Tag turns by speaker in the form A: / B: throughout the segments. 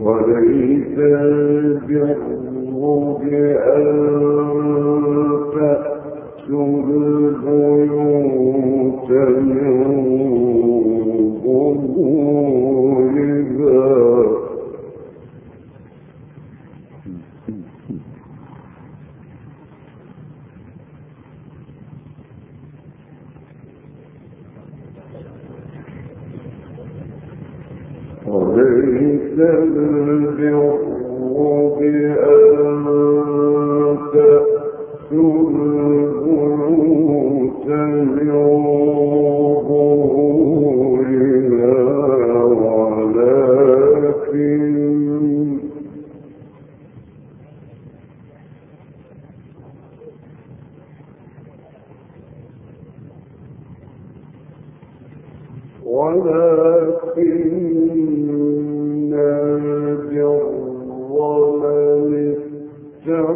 A: وليس البر بأن تأتوا البيوت من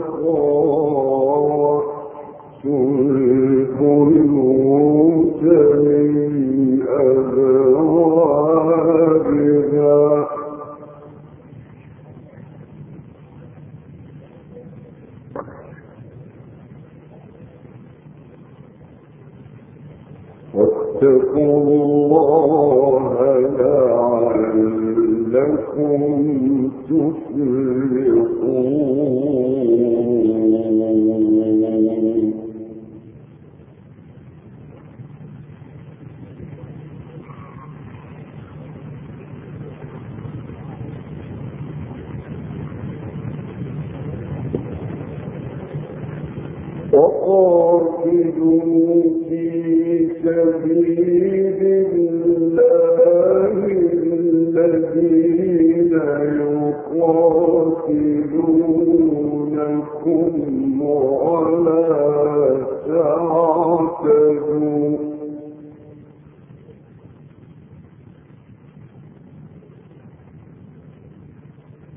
A: ہوں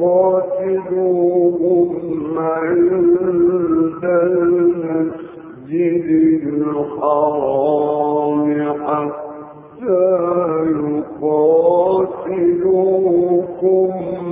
A: ولا عند المسجد الحرام حتى يقاتلوكم.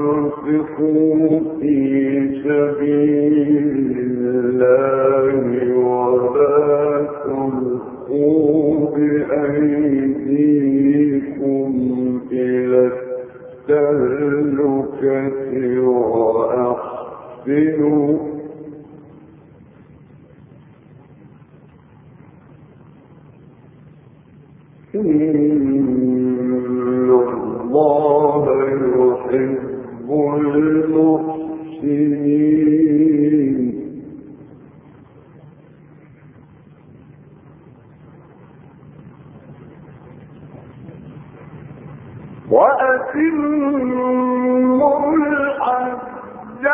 A: وأنفقوا
B: وأتموا الحج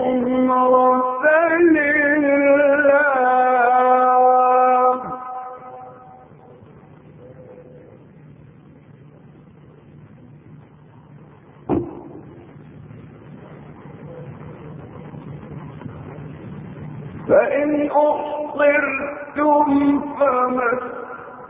B: والعمر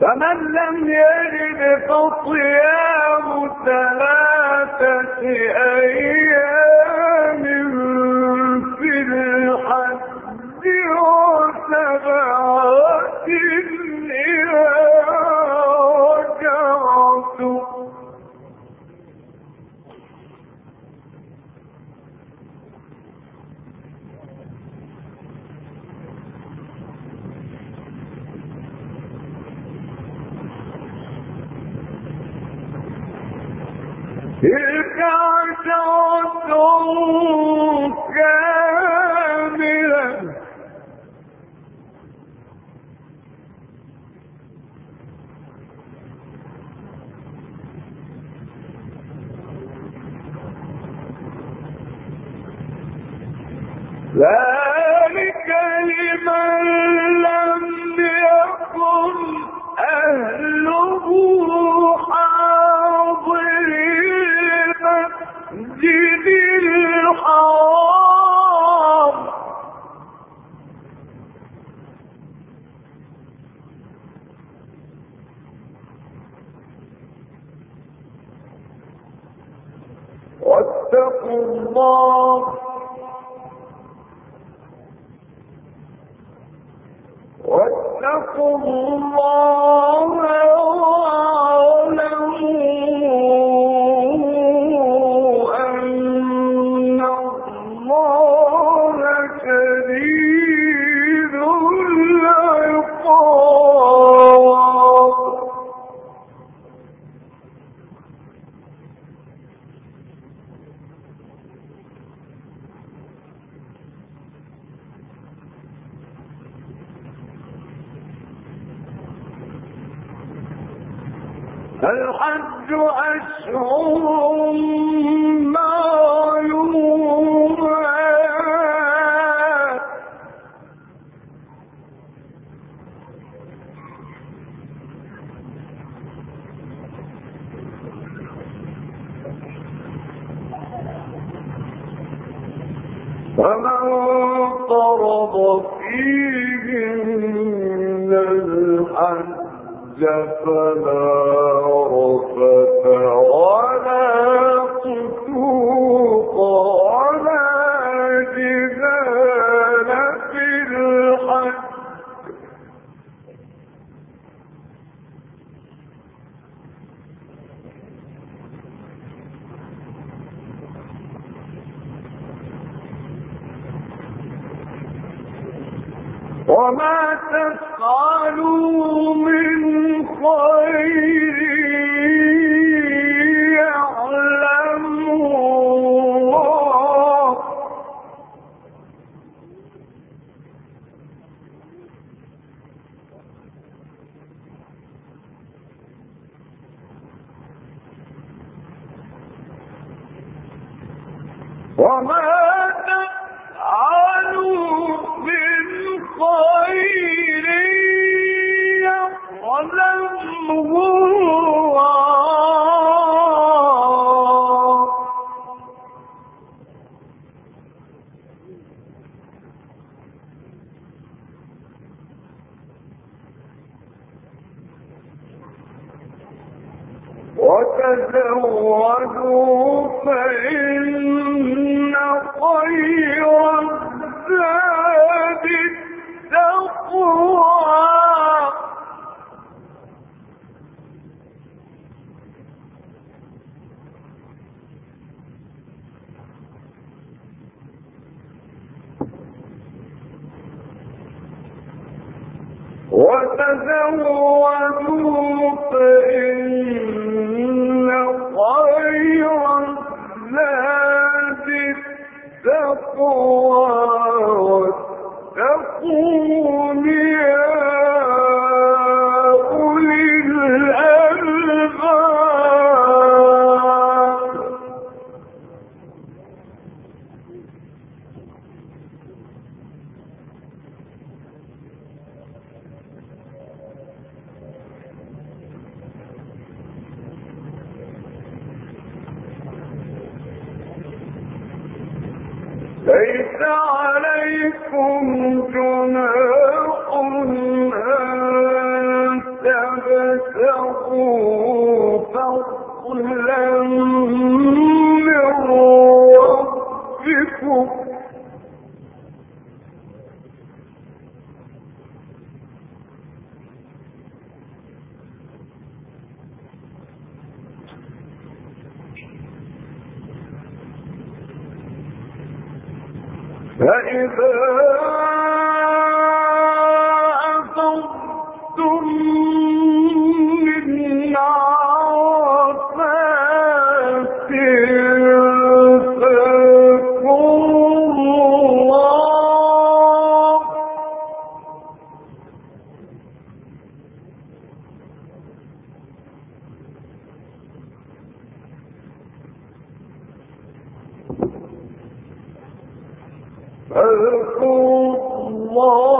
B: فمن
A: لم يجد فصيام ثلاثة أيام فمن فرض فيهن الحج فلا عليكم الله.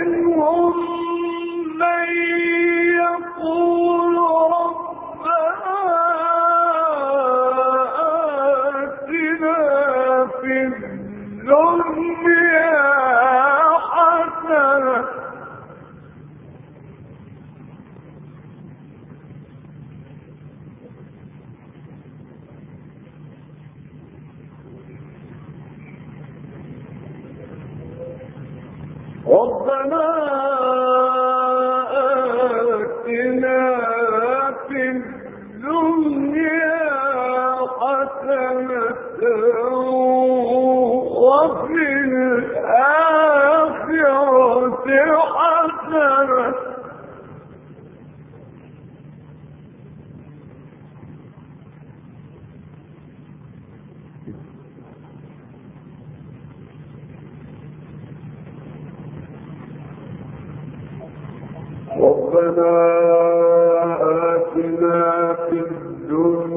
B: منهم من يقول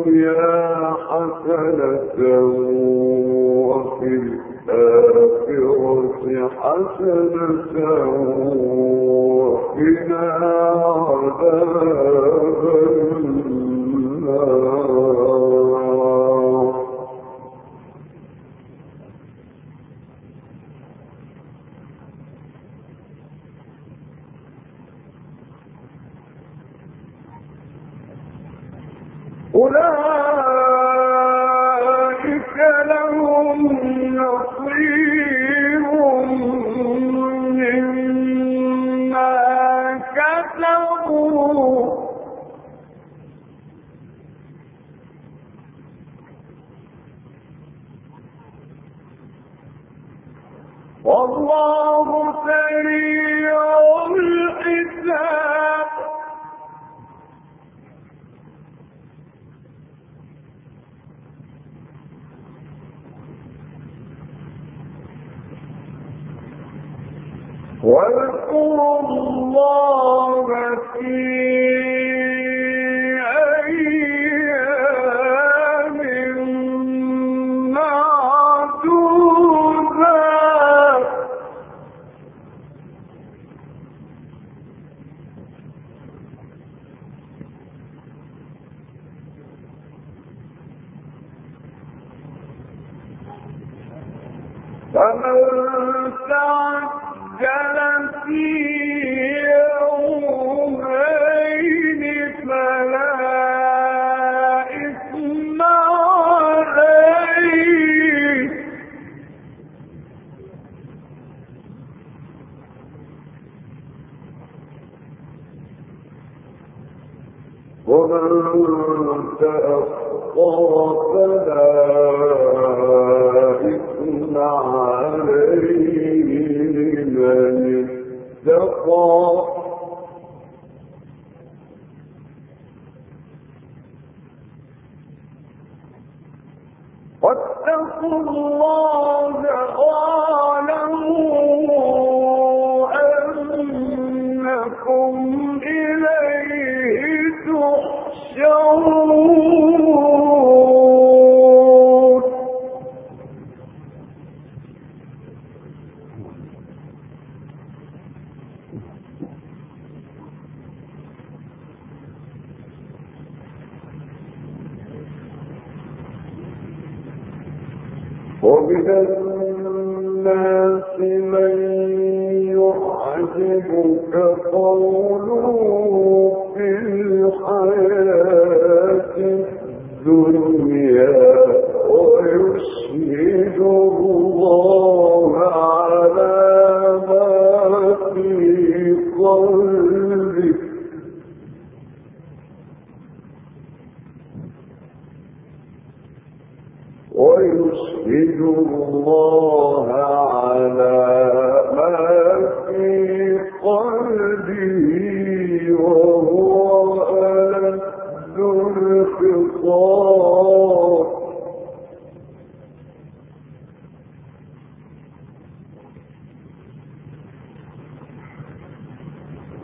B: يا حسنة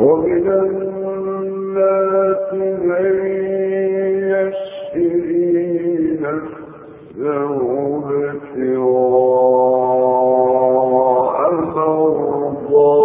B: ومن الناس من
A: يشري
B: نفسه ابتغاء